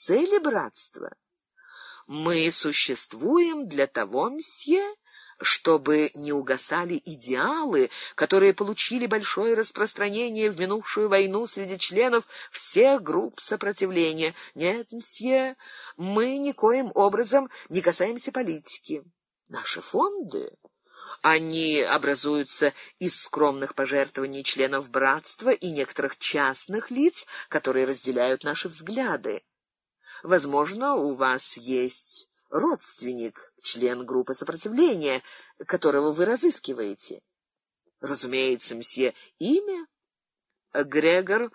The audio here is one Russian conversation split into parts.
цели братства. Мы существуем для того, мсье, чтобы не угасали идеалы, которые получили большое распространение в минувшую войну среди членов всех групп сопротивления. Нет, мсье, мы никоим образом не касаемся политики. Наши фонды они образуются из скромных пожертвований членов братства и некоторых частных лиц, которые разделяют наши взгляды. Возможно, у вас есть родственник, член группы сопротивления, которого вы разыскиваете. Разумеется, мсье, имя Грегор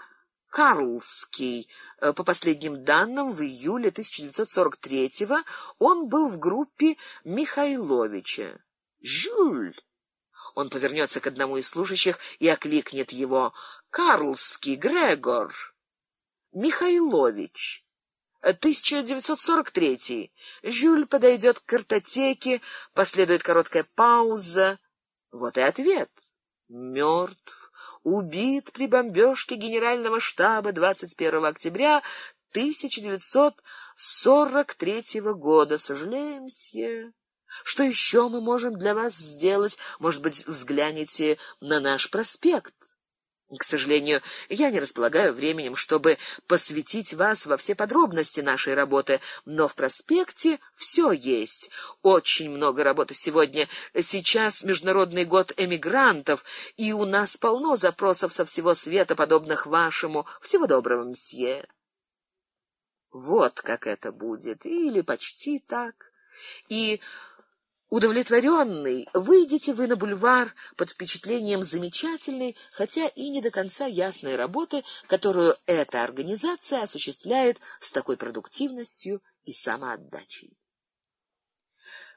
Карлский. По последним данным, в июле 1943-го он был в группе Михайловича. Жюль. Он повернется к одному из служащих и окликнет его: "Карлский Грегор Михайлович". 1943. Жюль подойдет к картотеке, последует короткая пауза. Вот и ответ. Мертв, убит при бомбежке генерального штаба 21 октября 1943 года. Сожалеем, мсье. Что еще мы можем для вас сделать? Может быть, взглянете на наш проспект? К сожалению, я не располагаю временем, чтобы посвятить вас во все подробности нашей работы, но в проспекте все есть. Очень много работы сегодня. Сейчас международный год эмигрантов, и у нас полно запросов со всего света, подобных вашему. Всего доброго, мсье. Вот как это будет, или почти так. И Удовлетворенный, выйдете вы на бульвар под впечатлением замечательной, хотя и не до конца ясной работы, которую эта организация осуществляет с такой продуктивностью и самоотдачей.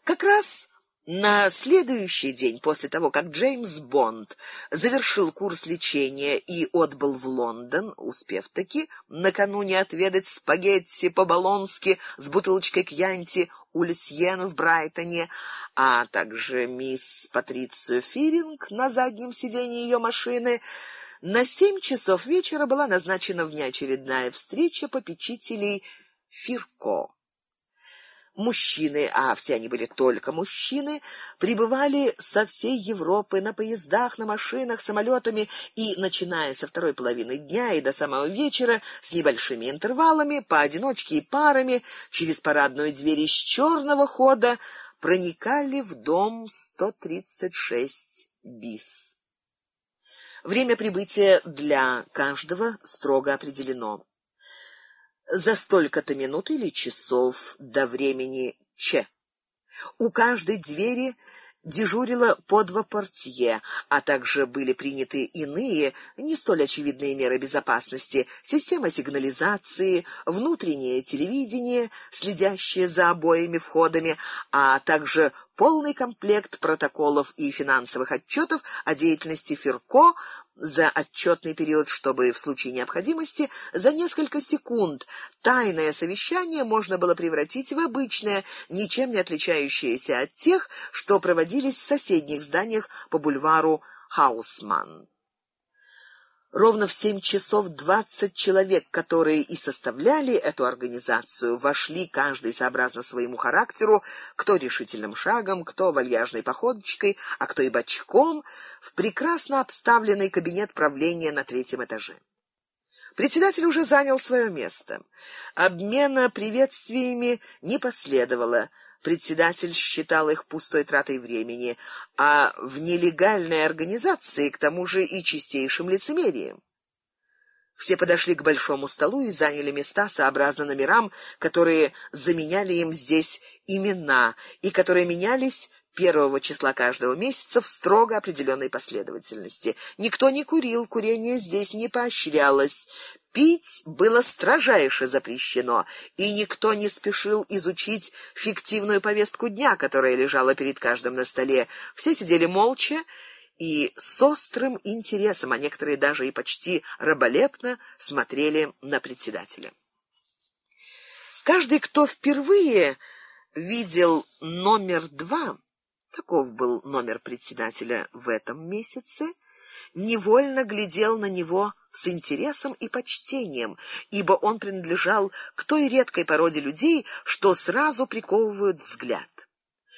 Как раз на следующий день после того, как Джеймс Бонд завершил курс лечения и отбыл в Лондон, успев таки накануне отведать спагетти по-болонски с бутылочкой кьянти у Люсьен в Брайтоне, а также мисс Патрицию Фиринг на заднем сиденье ее машины, на семь часов вечера была назначена внеочередная встреча попечителей Фирко мужчины, а все они были только мужчины, прибывали со всей Европы на поездах, на машинах, самолетами и, начиная со второй половины дня и до самого вечера, с небольшими интервалами, поодиночке и парами, через парадную дверь из черного хода, проникали в дом 136 бис. Время прибытия для каждого строго определено за столько-то минут или часов до времени Ч. У каждой двери дежурило по два портье, а также были приняты иные, не столь очевидные меры безопасности: система сигнализации, внутреннее телевидение, следящее за обоими входами, а также полный комплект протоколов и финансовых отчетов о деятельности Фирко за отчетный период, чтобы в случае необходимости за несколько секунд тайное совещание можно было превратить в обычное, ничем не отличающееся от тех, что проводились в соседних зданиях по бульвару Хаусман. Ровно в семь часов двадцать человек, которые и составляли эту организацию, вошли каждый сообразно своему характеру, кто решительным шагом, кто вальяжной походочкой, а кто и бочком, в прекрасно обставленный кабинет правления на третьем этаже. Председатель уже занял свое место. Обмена приветствиями не последовало. Председатель считал их пустой тратой времени, а в нелегальной организации к тому же и чистейшим лицемерием. Все подошли к большому столу и заняли места сообразно номерам, которые заменяли им здесь имена и которые менялись первого числа каждого месяца в строго определенной последовательности. Никто не курил, курение здесь не поощрялось. Пить было строжайше запрещено, и никто не спешил изучить фиктивную повестку дня, которая лежала перед каждым на столе. Все сидели молча и с острым интересом, а некоторые даже и почти раболепно смотрели на председателя. Каждый, кто впервые видел номер два, таков был номер председателя в этом месяце, невольно глядел на него с интересом и почтением, ибо он принадлежал к той редкой породе людей, что сразу приковывают взгляд.